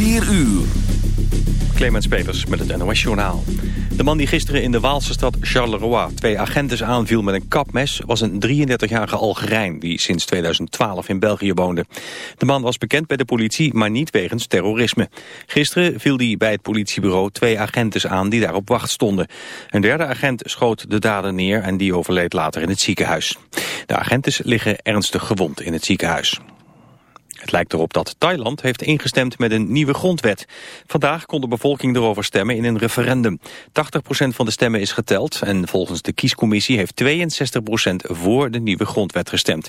4 uur. Clemens Peters met het NOS Journaal. De man die gisteren in de Waalse stad Charleroi twee agenten aanviel met een kapmes... was een 33-jarige Algerijn die sinds 2012 in België woonde. De man was bekend bij de politie, maar niet wegens terrorisme. Gisteren viel hij bij het politiebureau twee agenten aan die daar op wacht stonden. Een derde agent schoot de dader neer en die overleed later in het ziekenhuis. De agenten liggen ernstig gewond in het ziekenhuis. Het lijkt erop dat Thailand heeft ingestemd met een nieuwe grondwet. Vandaag kon de bevolking erover stemmen in een referendum. 80% van de stemmen is geteld en volgens de kiescommissie heeft 62% voor de nieuwe grondwet gestemd.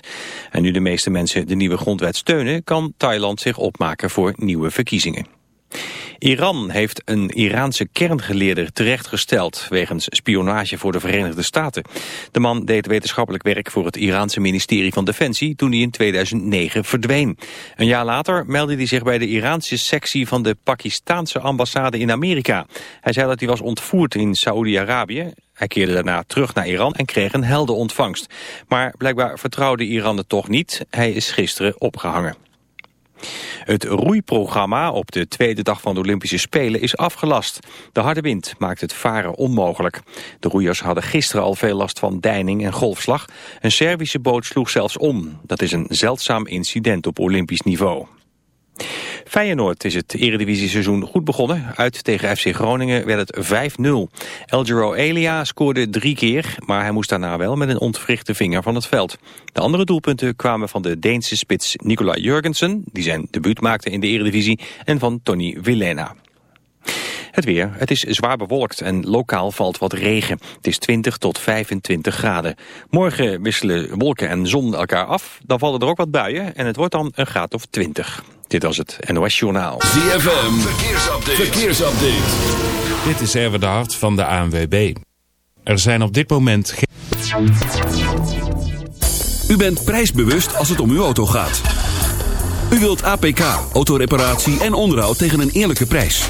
En nu de meeste mensen de nieuwe grondwet steunen, kan Thailand zich opmaken voor nieuwe verkiezingen. Iran heeft een Iraanse kerngeleerder terechtgesteld... wegens spionage voor de Verenigde Staten. De man deed wetenschappelijk werk voor het Iraanse ministerie van Defensie... toen hij in 2009 verdween. Een jaar later meldde hij zich bij de Iraanse sectie... van de Pakistaanse ambassade in Amerika. Hij zei dat hij was ontvoerd in Saoedi-Arabië... Hij keerde daarna terug naar Iran en kreeg een heldenontvangst. Maar blijkbaar vertrouwde Iran het toch niet. Hij is gisteren opgehangen. Het roeiprogramma op de tweede dag van de Olympische Spelen is afgelast. De harde wind maakt het varen onmogelijk. De roeiers hadden gisteren al veel last van deining en golfslag. Een Servische boot sloeg zelfs om. Dat is een zeldzaam incident op Olympisch niveau. Feyenoord is het eredivisie-seizoen goed begonnen. Uit tegen FC Groningen werd het 5-0. Elgero Elia scoorde drie keer, maar hij moest daarna wel met een ontwrichte vinger van het veld. De andere doelpunten kwamen van de Deense spits Nicola Jurgensen, die zijn debuut maakte in de eredivisie, en van Tony Villena. Het weer. Het is zwaar bewolkt en lokaal valt wat regen. Het is 20 tot 25 graden. Morgen wisselen wolken en zon elkaar af. Dan vallen er ook wat buien en het wordt dan een graad of 20. Dit was het NOS Journaal. ZFM. Verkeersupdate. Verkeersupdate. Dit is Erwin de Hart van de ANWB. Er zijn op dit moment geen... U bent prijsbewust als het om uw auto gaat. U wilt APK, autoreparatie en onderhoud tegen een eerlijke prijs.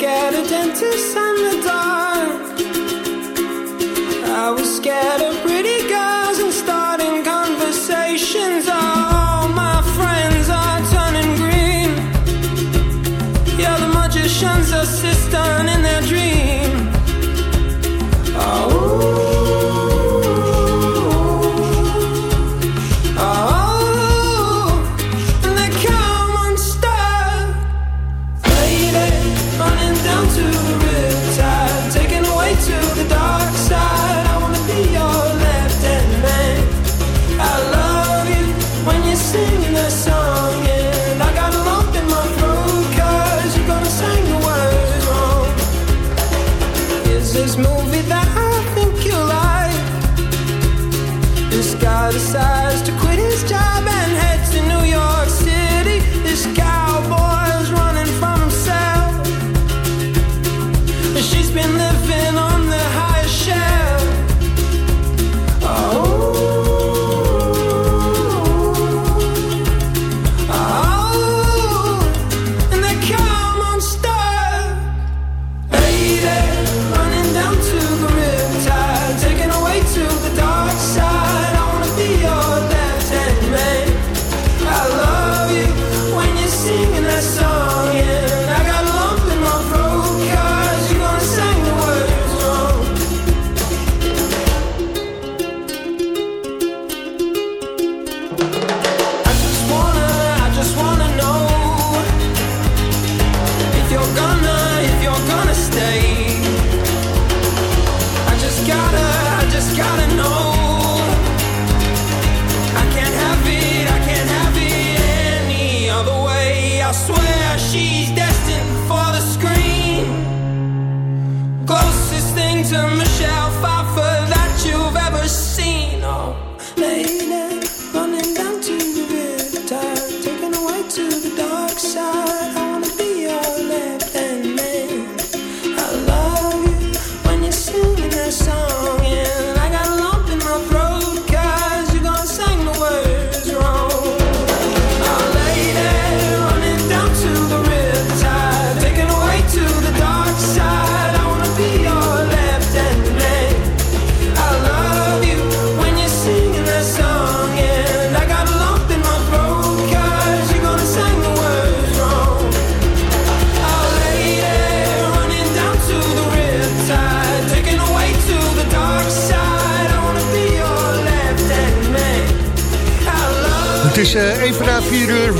Scared of dentists and the dark. I was scared of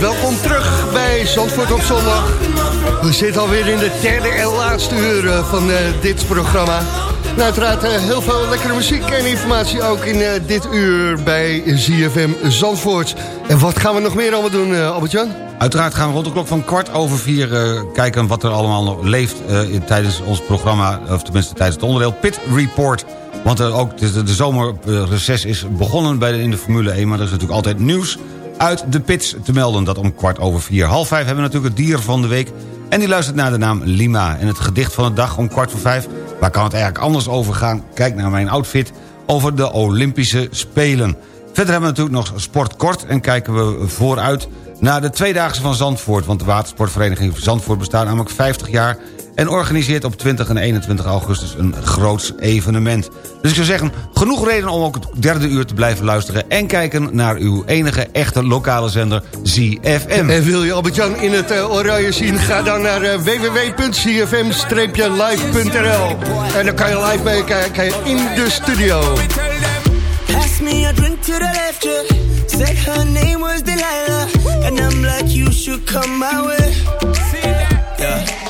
Welkom terug bij Zandvoort op zondag. We zitten alweer in de derde en laatste uur eh, van eh, dit programma. En uiteraard eh, heel veel lekkere muziek en informatie ook in dit uur bij ZFM Zandvoort. En wat gaan we nog meer allemaal doen, Albert-Jan? Uiteraard gaan we rond de klok van kwart over vier kijken wat er allemaal leeft tijdens ons programma, of tenminste tijdens het onderdeel Pit Report. Want ook de, de zomerreces is begonnen bij de, in de Formule 1, maar er is natuurlijk altijd nieuws uit de pits te melden. Dat om kwart over vier. Half vijf hebben we natuurlijk het dier van de week. En die luistert naar de naam Lima. En het gedicht van de dag om kwart voor vijf. Waar kan het eigenlijk anders over gaan? Kijk naar mijn outfit over de Olympische Spelen. Verder hebben we natuurlijk nog sport kort en kijken we vooruit naar de Tweedaagse van Zandvoort. Want de watersportvereniging Zandvoort bestaat namelijk 50 jaar... en organiseert op 20 en 21 augustus een groots evenement. Dus ik zou zeggen, genoeg reden om ook het derde uur te blijven luisteren... en kijken naar uw enige echte lokale zender ZFM. En wil je Albert-Jan in het eh, oranje zien? Ga dan naar eh, www.cfm-live.nl En dan kan je live meekijken in de studio. Pass me a drink to the left, yeah. Said her name was Delilah. And I'm like, you should come my way. Yeah.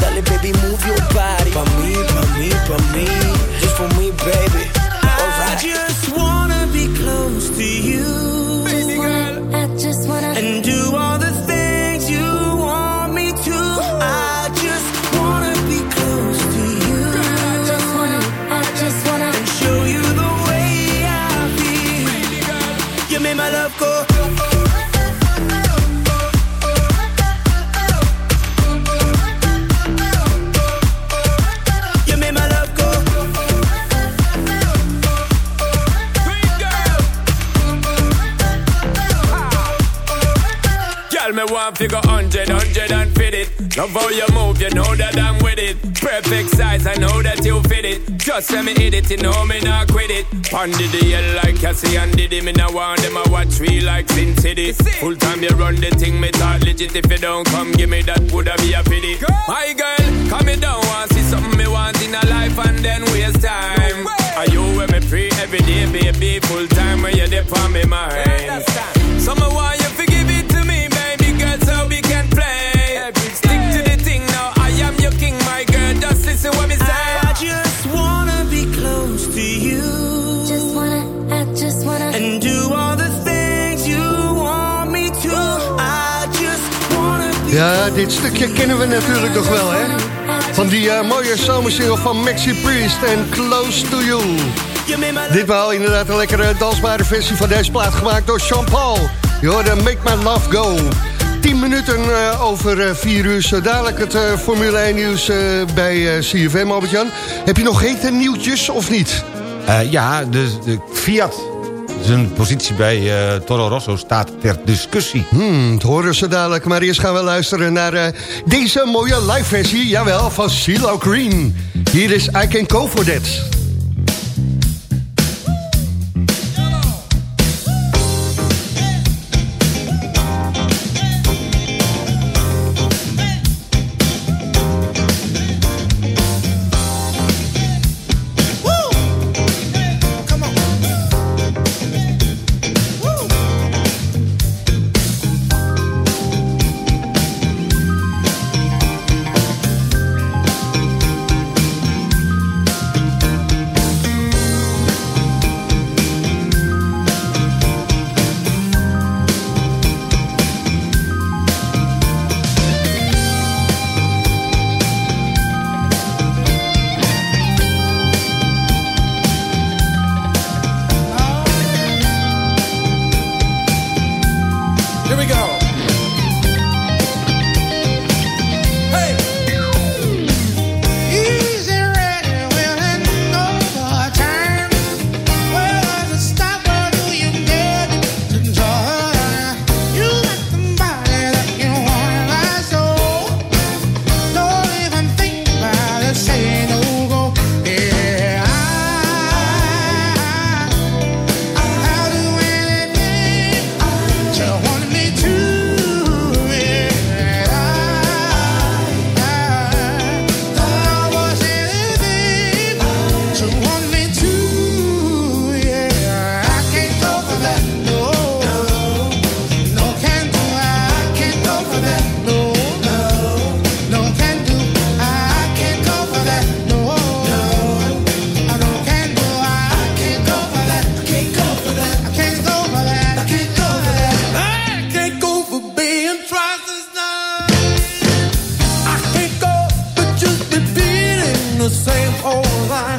dale baby move your body. Pa' me, pa' me, pa' me. Just for me, baby. I just wanna be close to you. Love how you move, you know that I'm with it. Perfect size, I know that you fit it. Just let me hit it, you know me not quit it. Pondy the hell like Cassie and Diddy. Me now want them, I watch we like Sin City. Full time you run the thing, me talk legit. If you don't come, give me that, woulda be a pity. Girl. My girl, come me down, want see something me want in a life and then waste time. Are you with me free every day, baby? Full time when you're there for me mind. Some want you I, just wanna be close to you. Just wanna, just wanna. And do all the things you want me to. I just wanna be Ja, dit stukje kennen we natuurlijk nog wel, hè? Van die eh, mooie zomersingel van Maxi Priest en Close to You. Ditmaal inderdaad een lekkere dansbare versie van deze plaat gemaakt door Jean-Paul. Je hoorde Make My Love Go. 10 minuten eh, over 4 uur, zo dadelijk het eh, Formule 1 nieuws eh, bij eh, CFM, Albert-Jan. Heb je nog hete nieuwtjes of niet? Eh, ja, de, de Fiat, zijn positie bij eh, Toro Rosso staat ter discussie. Hmm, het horen ze dadelijk, maar eerst gaan we luisteren naar eh, deze mooie live versie, jawel, van CeeLo Green. Hier is I Can Go For That. The same old line.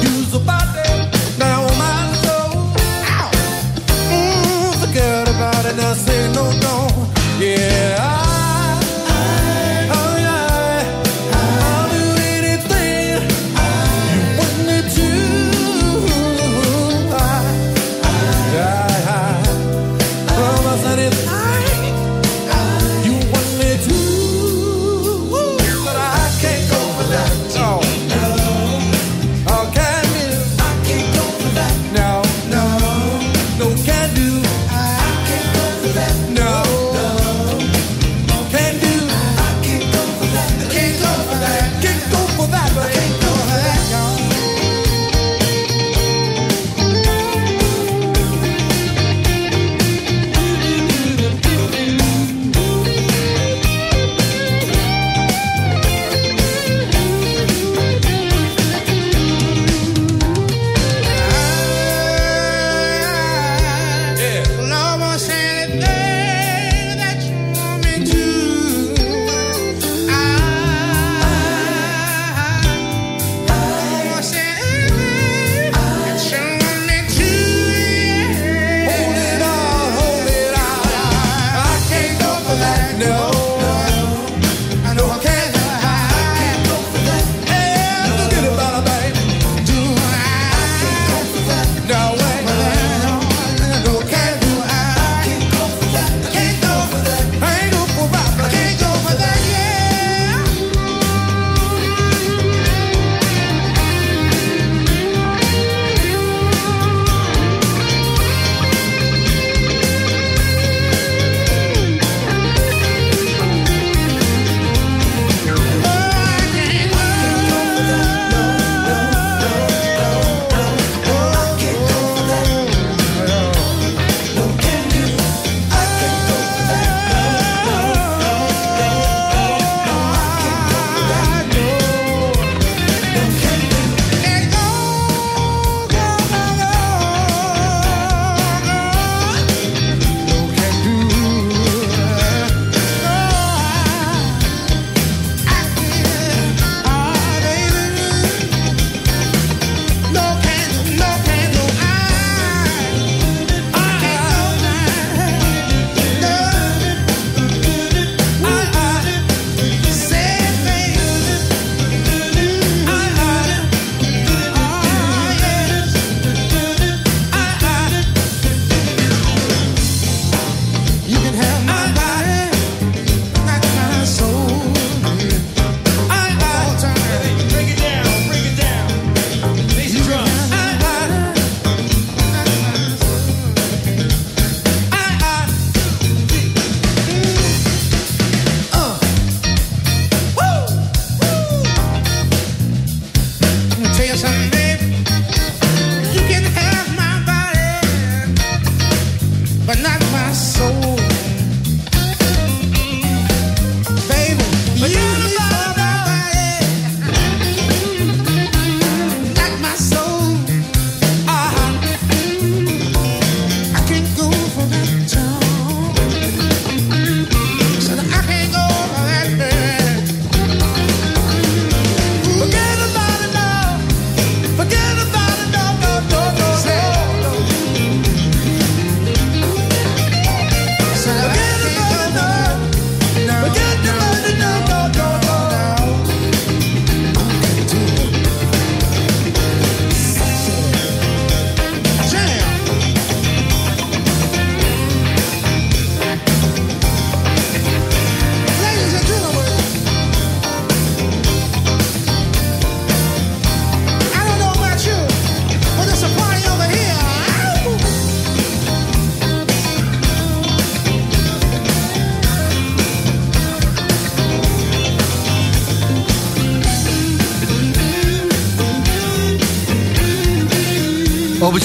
Use a body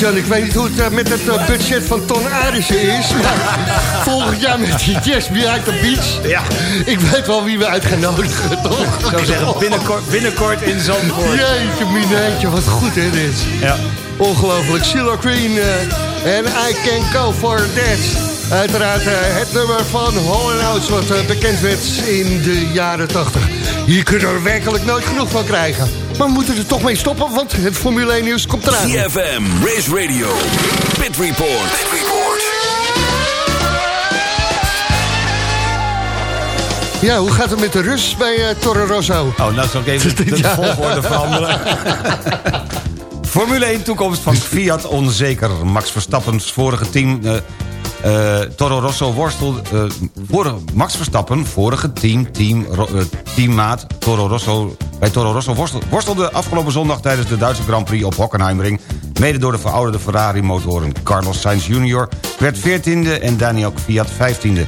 Albert-Jan, ik weet niet hoe het eh, met het eh, budget van Ton Arissen is. Maar volgend jaar met die Jazz Behind the Beach. Ja. Ik weet wel wie we uit gaan nodigen, toch? Ik zou zeggen, binnenkort, binnenkort in Zandvoort. Jeetje, mineetje, wat goed hè, dit. Ja. Ongelooflijk. CeeLo Green eh, en I Can Go For That. Uiteraard het nummer van Hall Oates wat bekend werd in de jaren 80. Hier kunnen we er werkelijk nooit genoeg van krijgen. Maar we moeten er toch mee stoppen, want het Formule 1 nieuws komt eraan. CFM, Race Radio, Pit Report. Ja, hoe gaat het met de Rus bij eh, Toro Rosso? Oh, nou zal ik even de, de Ja. volgorde veranderen. Formule 1 toekomst van Fiat onzeker. Max Verstappen's vorige team... eh, eh, Toro Rosso worstelde... eh, vorige, Max Verstappen, vorige team, team teammaat Toro Rosso... Bij Toro Rosso worstel- worstelde afgelopen zondag tijdens de Duitse Grand Prix op Hockenheimring... mede door de verouderde Ferrari-motoren. Carlos Sainz Jr. werd 14e en Daniel Fiat 15e.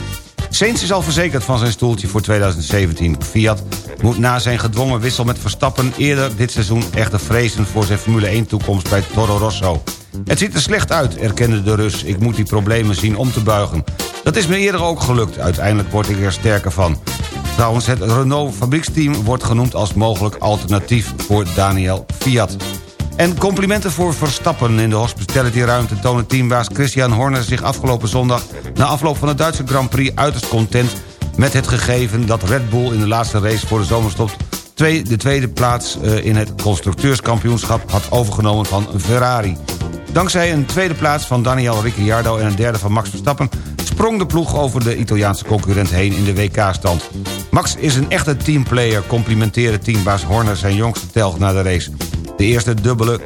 Sainz is al verzekerd van zijn stoeltje voor 2017. Fiat moet na zijn gedwongen wissel met Verstappen... eerder dit seizoen echter vrezen voor zijn Formule 1-toekomst bij Toro Rosso. Het ziet er slecht uit, erkende de Rus. Ik moet die problemen zien om te buigen. Dat is me eerder ook gelukt. Uiteindelijk word ik er sterker van. Trouwens, het Renault fabrieksteam wordt genoemd als mogelijk alternatief voor Daniel Fiat. En complimenten voor Verstappen in de hospitality-ruimte... tonen teambaas Christian Horner zich afgelopen zondag... na afloop van de Duitse Grand Prix uiterst content... met het gegeven dat Red Bull in de laatste race voor de zomerstop... de tweede plaats eh, in het constructeurskampioenschap had overgenomen van Ferrari. Dankzij een tweede plaats van Daniel Ricciardo en een derde van Max Verstappen... sprong de ploeg over de Italiaanse concurrent heen in de WK-stand. Max is een echte teamplayer, complimenteerde teambaas Horner zijn jongste telg na de race. De eerste dubbele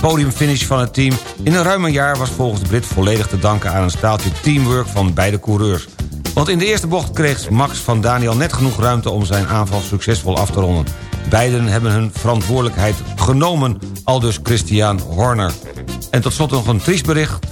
podiumfinish van het team in een ruim een jaar... was volgens de Brit volledig te danken aan een staaltje teamwork van beide coureurs. Want in de eerste bocht kreeg Max van Daniel net genoeg ruimte... om zijn aanval succesvol af te ronden. Beiden hebben hun verantwoordelijkheid genomen, aldus Christian Horner. En tot slot nog een triest bericht.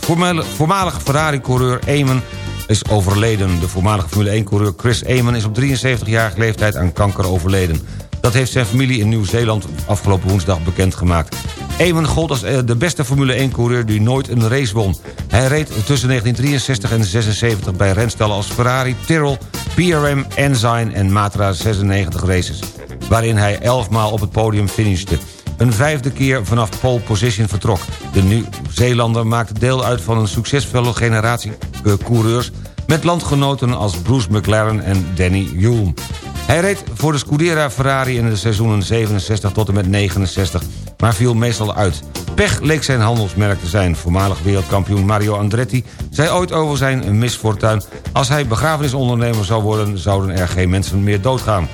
Voormalig, Ferrari-coureur Eamon is overleden. De voormalige Formule 1-coureur Chris Eamon is op 73-jarige leeftijd aan kanker overleden. Dat heeft zijn familie in Nieuw-Zeeland afgelopen woensdag bekendgemaakt. Eamon gold als eh, de beste Formule 1-coureur die nooit een race won. Hij reed tussen 1963 en 76 bij renstellen als Ferrari, Tyrrell, PRM, Ensign en Matra 96 races. Waarin hij 11 maal op het podium finishte. Een vijfde keer vanaf pole position vertrok. De Nieuw-Zeelander maakte deel uit van een succesvolle generatie eh, coureurs... met landgenoten als Bruce McLaren en Danny Hulme. Hij reed voor de Scuderia Ferrari in de seizoenen 67 tot en met 69... maar viel meestal uit. Pech leek zijn handelsmerk te zijn. Voormalig wereldkampioen Mario Andretti zei ooit over zijn misfortuin... als hij begrafenisondernemer zou worden... zouden er geen mensen meer doodgaan.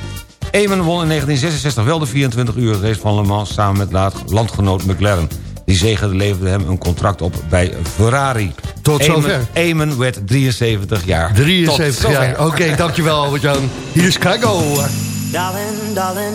Eamon won in 1966 wel de 24 uur race van Le Mans... samen met laat landgenoot McLaren. Die zege leverde hem een contract op bij Ferrari. Tot Eamon- zover. Eamon werd 73 jaar. 73 Tot jaar. Oké, dankjewel Albert-Jan. Hier is Chicago. Darling, darling,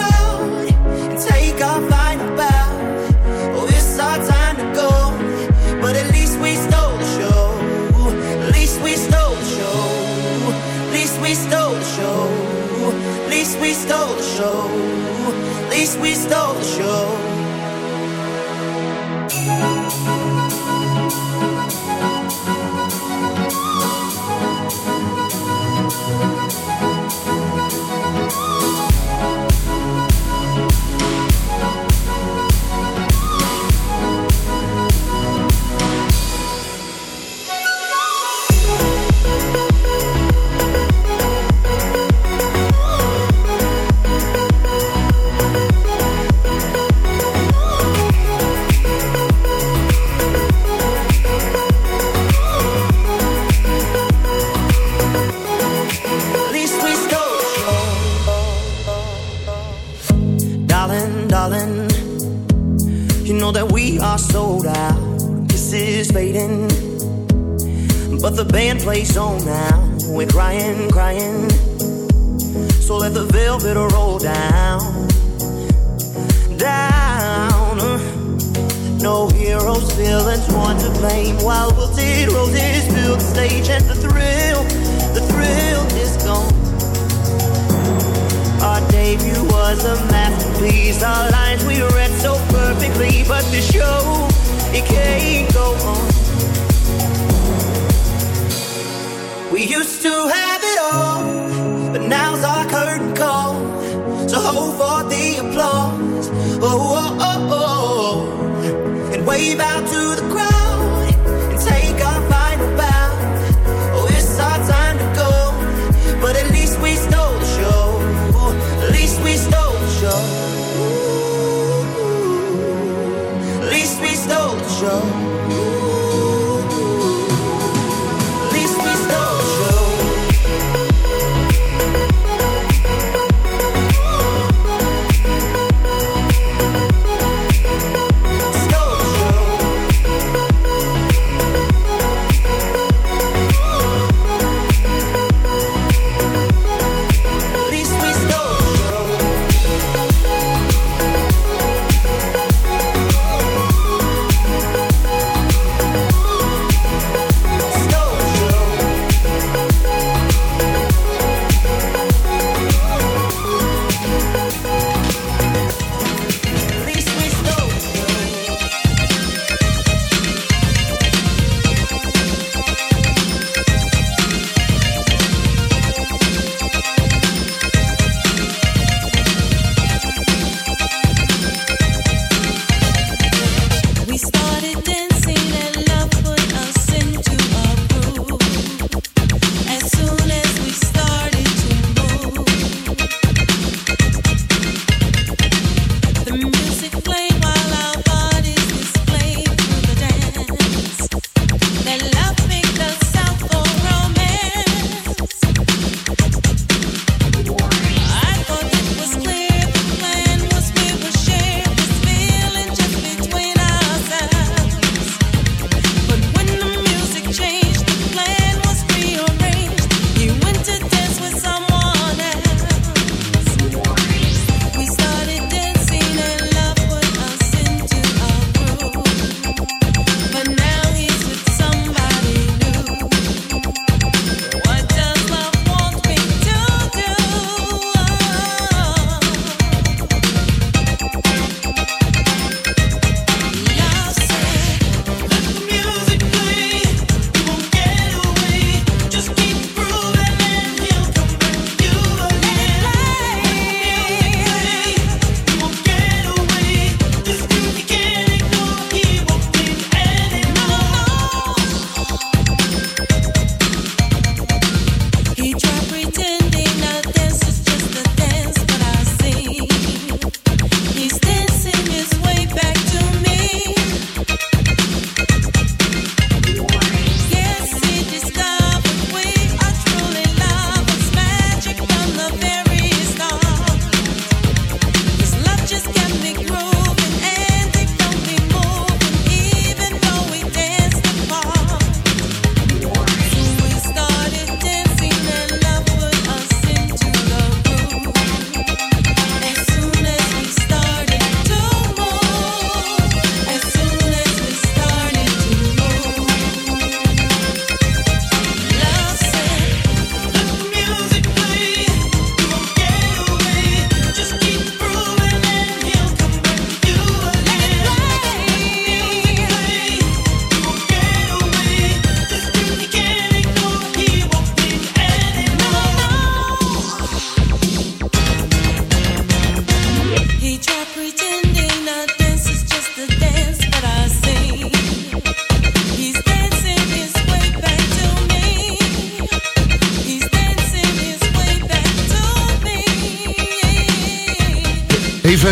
we stole the show.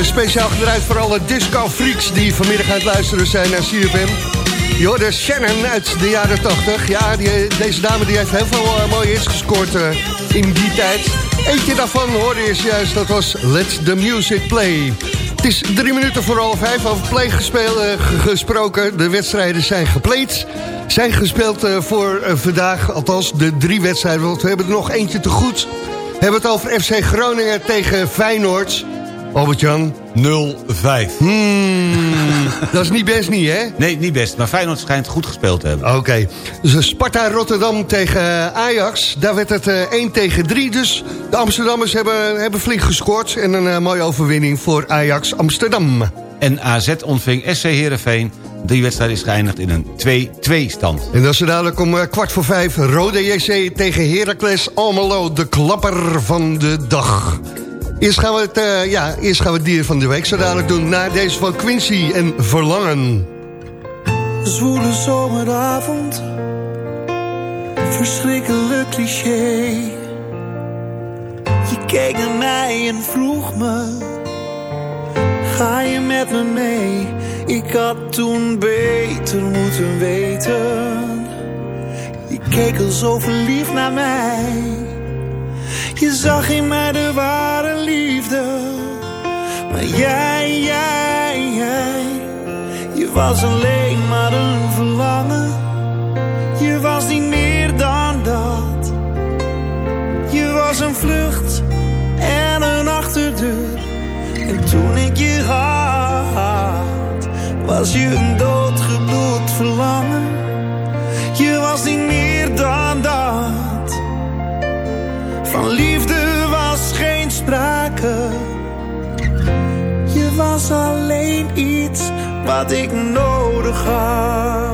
Speciaal gedraaid voor alle disco-freaks die vanmiddag aan het luisteren zijn naar CFM. Je hoorde Shannon uit de jaren 80. Ja, deze dame die heeft heel veel eh, mooie hits gescoord eh, in die tijd. Eentje daarvan hoorde je juist, dat was Let the Music Play. Het is drie minuten voor half vijf, over play eh, gesproken. De wedstrijden zijn gepleed. Zijn gespeeld eh, voor eh, vandaag, althans de drie wedstrijden. Want we hebben er nog eentje te goed. We hebben het over FC Groningen tegen Feyenoord. Albert-Jan. 0-5. Hmm, dat is niet best niet, hè? Nee, niet best. Maar Feyenoord schijnt goed gespeeld te hebben. Oké. Dus Sparta Rotterdam tegen Ajax. Daar werd het eh, 1 tegen 3. Dus de Amsterdammers hebben, hebben flink gescoord. En een eh, mooie overwinning voor Ajax Amsterdam. En AZ ontving SC Heerenveen. Die wedstrijd is geëindigd in een 2-2 stand. En dat is dadelijk om eh, kwart voor vijf. Rode JC tegen Heracles Almelo. De klapper van de dag. Eerst gaan we het, eh, ja, eerst gaan we dier van de week zo dadelijk doen. Na deze van Quincy en Verlangen. Zwoele zomeravond, verschrikkelijk cliché. Je keek naar mij en vroeg me, ga je met me mee? Ik had toen beter moeten weten. Je keek al zo verliefd naar mij. Je zag in mij de ware liefde. Maar jij, jij, jij. Je was alleen maar een verlangen. Je was niet meer dan dat. Je was een vlucht en een achterdeur. En toen ik je had, was je een doodgebloed verlangen. Je was niet meer dan. Van liefde was geen sprake. Je was alleen iets wat ik nodig had.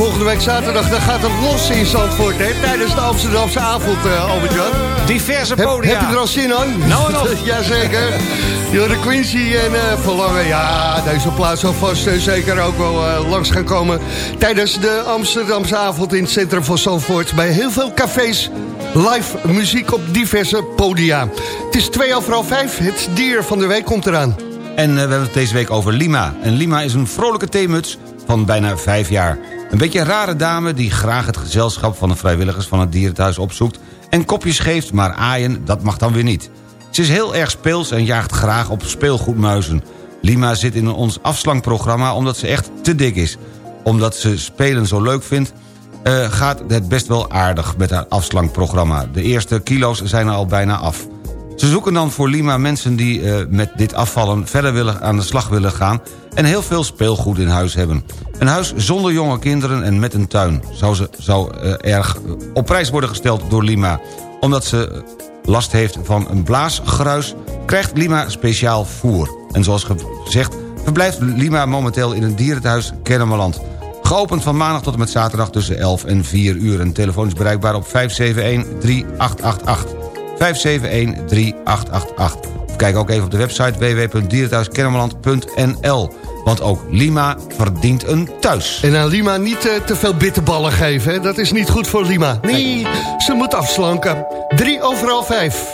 Volgende week zaterdag dan gaat het los in Zandvoort, hè? Tijdens de Amsterdamse avond, eh, Albert-Jan. Diverse podia. heb je er al zin aan? Nou en of. Jazeker. Jorde Quincy en eh, Verlangen. Ja, deze plaats zal vast eh, zeker ook wel langs gaan komen. Tijdens de Amsterdamse avond in het centrum van Zandvoort. Bij heel veel cafés. Live muziek op diverse podia. Het is twee over half vijf. Het dier van de week komt eraan. En we hebben het deze week over Lima. En Lima is een vrolijke theemuts van bijna vijf jaar. Een beetje een rare dame die graag het gezelschap van de vrijwilligers van het dierenthuis opzoekt... en kopjes geeft, maar aaien, dat mag dan weer niet. Ze is heel erg speels en jaagt graag op speelgoedmuizen. Lima zit in ons afslankprogramma omdat ze echt te dik is. Omdat ze spelen zo leuk vindt eh, gaat het best wel aardig met haar afslankprogramma. De eerste kilo's zijn er al bijna af. Ze zoeken dan voor Lima mensen die eh, met dit afvallen verder willen aan de slag willen gaan... en heel veel speelgoed in huis hebben. Een huis zonder jonge kinderen en met een tuin zou, ze, zou eh, erg op prijs worden gesteld door Lima. Omdat ze last heeft van een blaasgruis, krijgt Lima speciaal voer. En zoals gezegd verblijft Lima momenteel in een dierenthuis Kennemerland. Geopend van maandag tot en met zaterdag tussen 11 en 4 uur. En telefoon is bereikbaar op 571-3888. 571-3888. Of kijk ook even op de website www.dierenthuiskennemerland.nl. Want ook Lima verdient een thuis. En aan Lima niet eh, te veel bitterballen geven, hè? dat is niet goed voor Lima. Nee, ze moet afslanken. Drie overal vijf.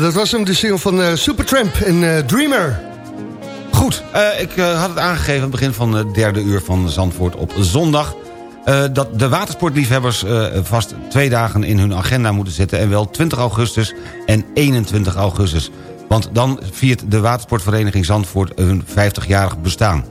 Dat was hem, de single van eh, Supertramp en eh, Dreamer. Goed, eh, ik had het aangegeven aan het begin van het derde uur van Zandvoort op zondag... dat de watersportliefhebbers vast twee dagen in hun agenda moeten zetten... en wel 20 augustus en 21 augustus. Want dan viert de watersportvereniging Zandvoort hun 50-jarig bestaan.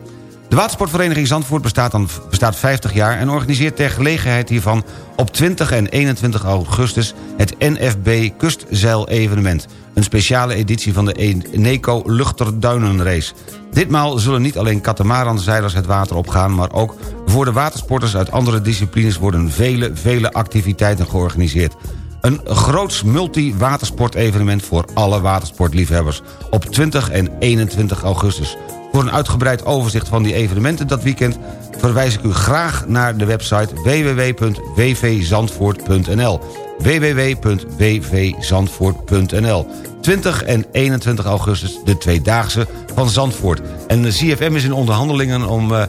De watersportvereniging Zandvoort bestaat, dan, bestaat 50 jaar... en organiseert ter gelegenheid hiervan op 20 en 21 augustus... het NFB Kustzeil-evenement. Een speciale editie van de Eneco Luchterduinenrace. Ditmaal zullen niet alleen katamaranzeilers het water opgaan... maar ook voor de watersporters uit andere disciplines... worden vele, vele activiteiten georganiseerd. Een groots multi-watersportevenement voor alle watersportliefhebbers... op 20 en 21 augustus. Voor een uitgebreid overzicht van die evenementen dat weekend... verwijs ik u graag naar de website www.wvzandvoort.nl www.wvzandvoort.nl 20 en 21 augustus de Tweedaagse van Zandvoort. En de CFM is in onderhandelingen om eh,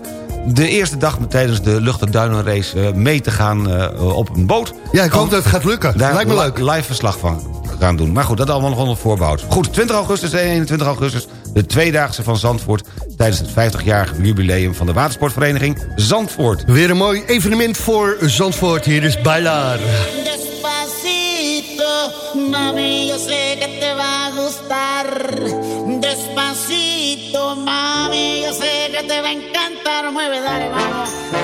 de eerste dag tijdens de lucht- en duinenrace eh, mee te gaan eh, op een boot. Ja, ik hoop dat het gaat lukken. Daar Lijkt me leuk. live verslag van gaan doen. Maar goed, dat allemaal nog onder voorbehoud. Goed, 20 augustus en 21 augustus... de tweedaagse van Zandvoort... tijdens het 50-jarige jubileum van de watersportvereniging Zandvoort. Weer een mooi evenement voor Zandvoort. Hier is Bailar. Despacito, mami, yo sé que te va a gustar. Despacito, mami, yo sé que te va a encantar. Mueve, dale, vamos.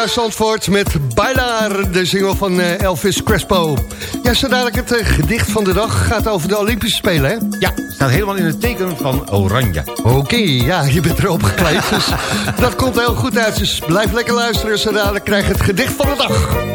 Naar Zandvoort met Bailar, de single van eh, Elvis Crespo. Ja, zo dadelijk het eh, gedicht van de dag gaat over de Olympische Spelen, hè? Ja, staat helemaal in het teken van Oranje. Oké, ja, je bent erop gekleed, dus dat komt heel goed uit. Dus blijf lekker luisteren, zo dadelijk krijg je het gedicht van de dag.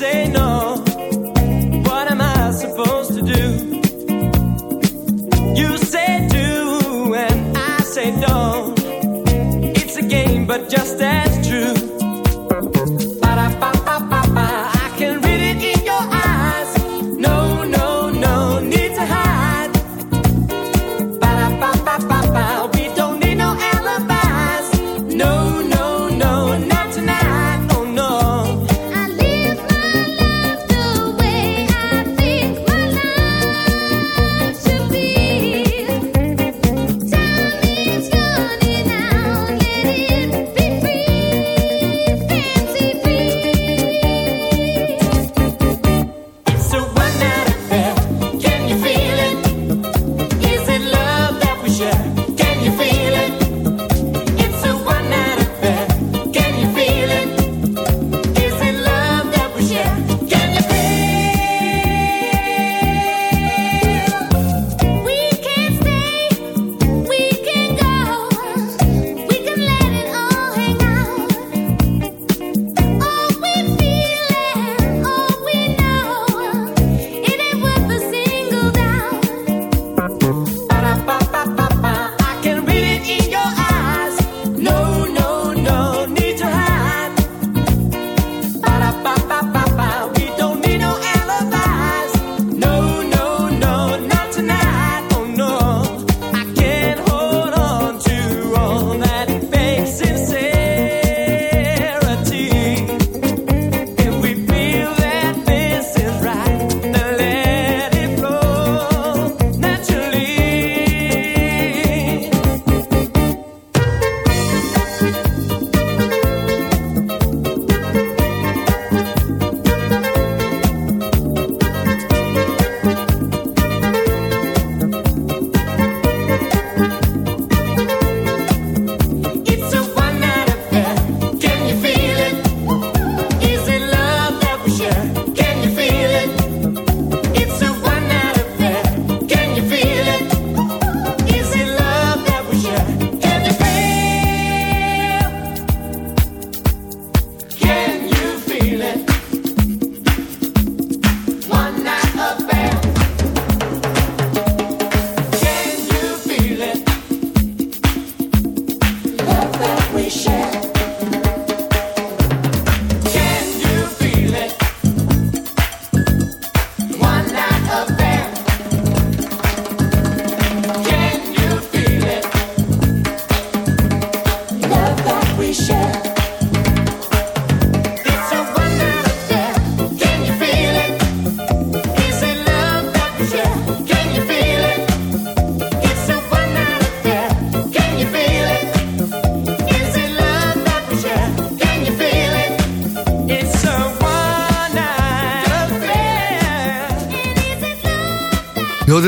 say no.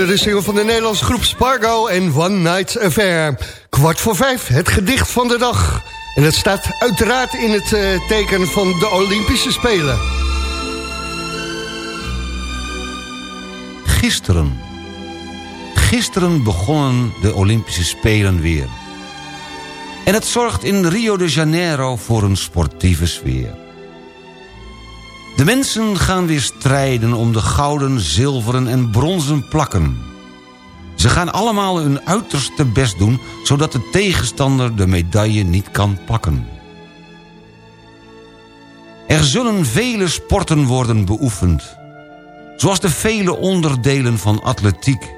De single van de Nederlandse groep Spargo en One Night Affair. Kwart voor vijf, het gedicht van de dag. En het staat uiteraard in het eh, teken van de Olympische Spelen. Gisteren. Gisteren begonnen de Olympische Spelen weer. En het zorgt in Rio de Janeiro voor een sportieve sfeer. De mensen gaan weer strijden om de gouden, zilveren en bronzen plakken. Ze gaan allemaal hun uiterste best doen... zodat de tegenstander de medaille niet kan pakken. Er zullen vele sporten worden beoefend. Zoals de vele onderdelen van atletiek.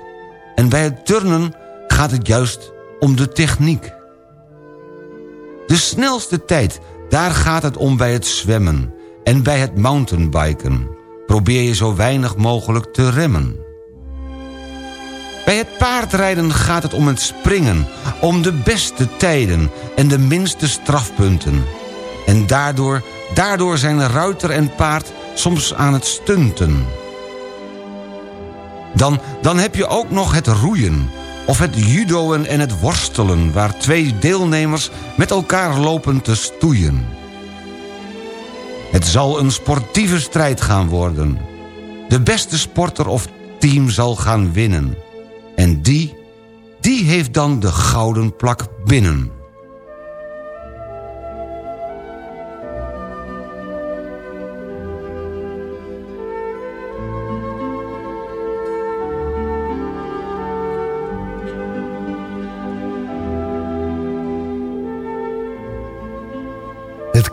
En bij het turnen gaat het juist om de techniek. De snelste tijd, daar gaat het om bij het zwemmen... en bij het mountainbiken. Probeer je zo weinig mogelijk te remmen. Bij het paardrijden gaat het om het springen... om de beste tijden en de minste strafpunten. En daardoor, daardoor zijn ruiter en paard soms aan het stunten. Dan, dan heb je ook nog het roeien... of het judoën en het worstelen... waar twee deelnemers met elkaar lopen te stoeien. Het zal een sportieve strijd gaan worden. De beste sporter of team zal gaan winnen. En die, die heeft dan de gouden plak binnen.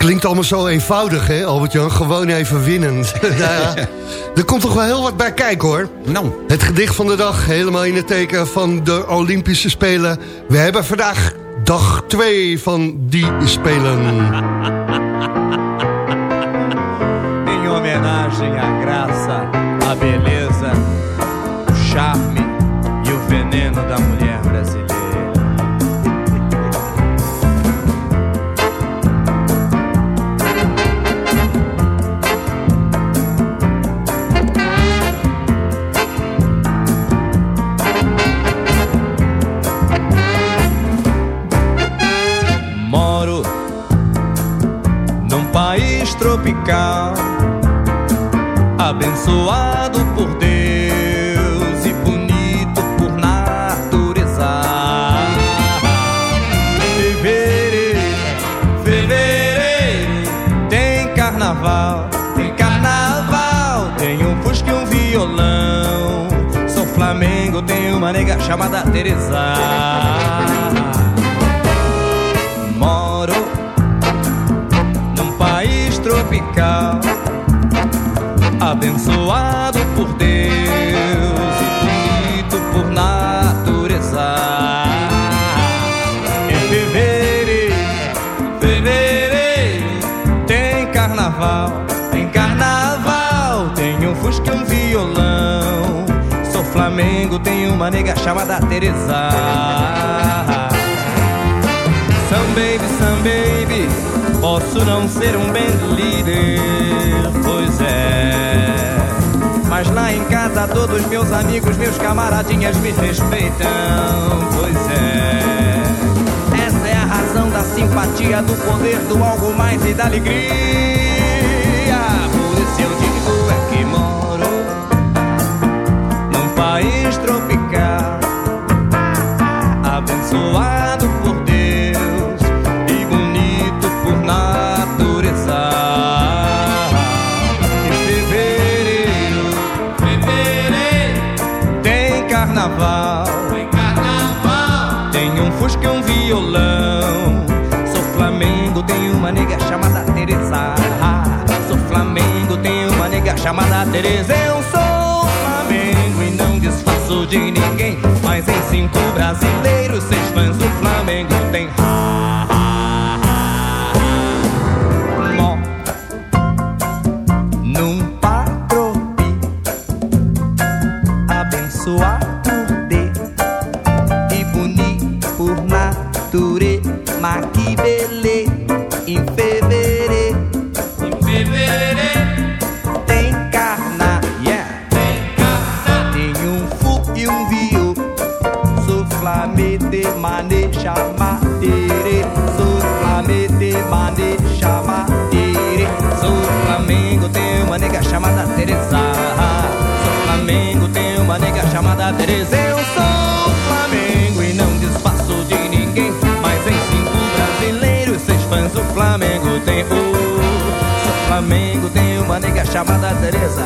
Klinkt allemaal zo eenvoudig, hè, Albert-Jan? Gewoon even winnen. ja, er komt toch wel heel wat bij kijken, hoor. Nou. Het gedicht van de dag, helemaal in het teken van de Olympische Spelen. We hebben vandaag dag 2 van die Spelen. Homenagem à graça, abençoado por Deus e bonito por natureza. Fevereiro, fevereiro, tem carnaval, tem carnaval, tem um fusca e um violão. Sou Flamengo, tem uma nega chamada Teresa. Abençoado por Deus e bonito por natureza. Em fevereiro, fevereiro, tem carnaval, tem carnaval, tem um fusca e um violão. Sou Flamengo, tem uma nega chamada Teresa. Some baby, some baby, posso não ser um band leader, pois é. Mas lá em casa todos meus amigos, meus camaradinhas me respeitam, pois é. Essa é a razão da simpatia, do poder, do algo mais e da alegria. Por isso eu digo é que moro num país tropical, carnaval, tem carnaval, tem um fusca e um violão. Sou Flamengo, tem uma nega chamada Teresa. Sou Flamengo, tem uma nega chamada Teresa. Eu sou Flamengo e não disfarço de ninguém. Mas em cinco brasileiros, seis fãs do Flamengo tem. Teresa. Eu sou Flamengo e não desfaço de ninguém. Mas em cinco brasileiros, seis fãs, o Flamengo tem. Sou Flamengo, tenho uma nega chamada Teresa.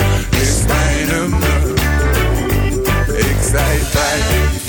side by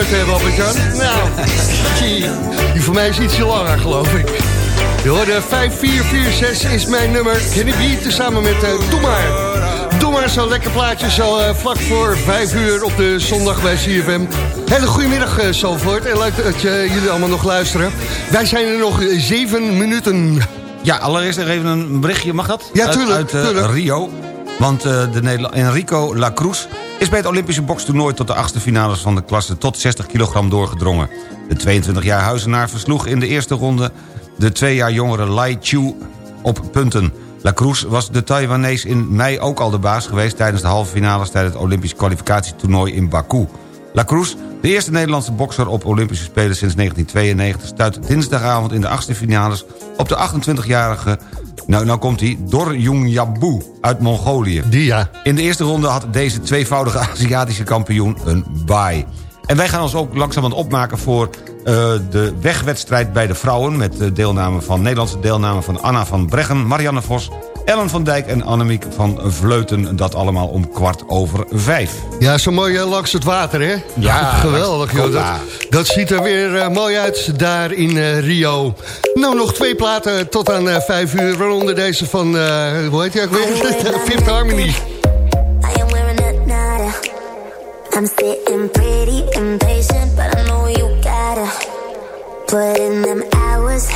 makkelijk nummer te hebben, Albert-Jan. Nou, die voor mij is ietsje langer, geloof ik. Je hoorde 5446 is mijn nummer. Kenny B, tezamen met uh, Doe maar. Doe maar zo'n lekker plaatje, zo eh, vlak voor 5 uur op de zondag bij CFM. Hele goedemiddag, uh, Zalvoort. En leuk dat uh, jullie allemaal nog luisteren. Wij zijn er nog 7 minuten. Ja, allereerst nog even een berichtje, mag dat? Ja, tuurlijk, Uit, eh, tuurlijk. Rio. Want eh, de Nederla- Enrico Lacruz is bij het Olympische bokstoernooi... tot de achtste finales van de klasse tot 60 kilogram doorgedrongen. De 22 jaar huizenaar versloeg in de eerste ronde... de twee jaar jongere Lai Chu op punten. Lacruz was de Taiwanese in mei ook al de baas geweest... tijdens de halve finales tijdens het Olympisch kwalificatietoernooi in Baku. Lacruz, de eerste Nederlandse bokser op Olympische Spelen sinds 1992... stuit dinsdagavond in de achtste finales op de 28-jarige... Nou, nou komt hij, Dor Jung Yabu uit Mongolië. Die ja. In de eerste ronde had deze tweevoudige Aziatische kampioen een bye. En wij gaan ons ook langzamerhand opmaken voor eh, de wegwedstrijd bij de vrouwen... met de deelname van, Nederlandse deelname van Anna van Breggen, Marianne Vos... Ellen van Dijk en Annemiek van Vleuten. Dat allemaal om kwart over vijf. Ja, zo mooi eh, langs het water, hè? Ja, geweldig, joh. Dat, dat ziet er weer eh, mooi uit daar in eh, Rio. Nou, nog twee platen tot aan eh, vijf uur. Waaronder deze van, eh, hoe heet die ook weer? Fifth Harmony. I am wearing a nada. I'm sitting pretty impatient, but I know you gotta put in them hours.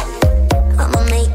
I'ma make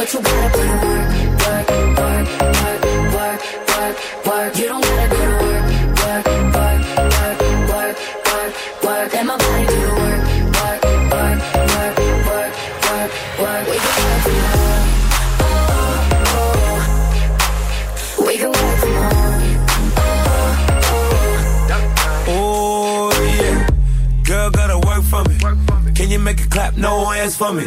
But you gotta put in work, work, work, work, work, work, work. You don't gotta go to work, work, work, work, work, work, work. Let my body do the work, work, work, work, work, work, work. We can work from home. Oh, oh. We can work from home. Oh yeah, girl gotta work for me. Can you make it clap? No hands for me.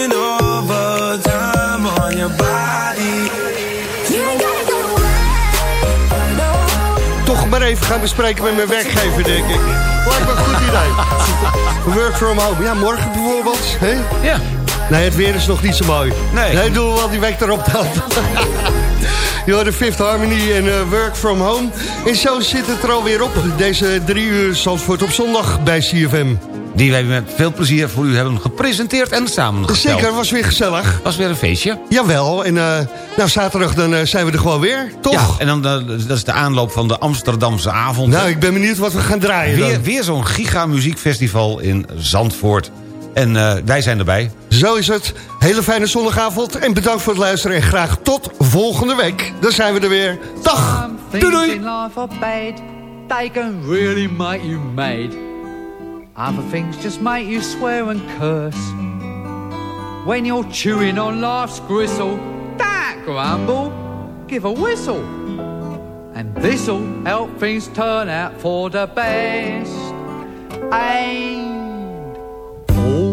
even gaan bespreken met mijn werkgever, denk ik. Lijkt me een goed idee. Work from home. Ja, morgen bijvoorbeeld. Hè? Ja. Nee, het weer is nog niet zo mooi. Nee. Nee, doen we wel die week erop dan. Je hoorde Fifth Harmony en eh, Work From Home. En zo zit het er alweer op. Deze drie uur Zandvoort op zondag bij CFM. Die wij met veel plezier voor u hebben gepresenteerd en samengesteld. Zeker, was weer gezellig. Was weer een feestje. Jawel, en eh, nou, zaterdag dan eh, zijn we er gewoon weer, toch? Ja, en dan, dat is de aanloop van de Amsterdamse avond. Nou, ik ben benieuwd wat we gaan draaien dan. Weer, weer zo'n giga-muziekfestival in Zandvoort. En eh, wij zijn erbij. Zo is het. Hele fijne zondagavond en bedankt voor het luisteren. En graag tot volgende week. Dan zijn we er weer. Dag. Doei Things doei. in life are bad. They can really make you mad. Other things just make you swear and curse. When you're chewing on life's gristle, don't grumble, give a whistle. And this'll help things turn out for the best. And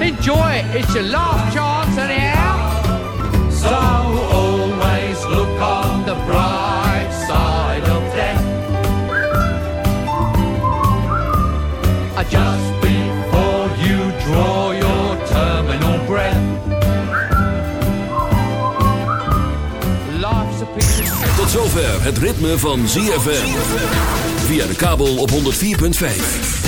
Enjoy it, it's your last chance anyhow. So always look on the bright side of death. Uh, Just before you draw your terminal breath. Life's a of Tot zover het ritme van ZFM. Via de kabel op 104.5.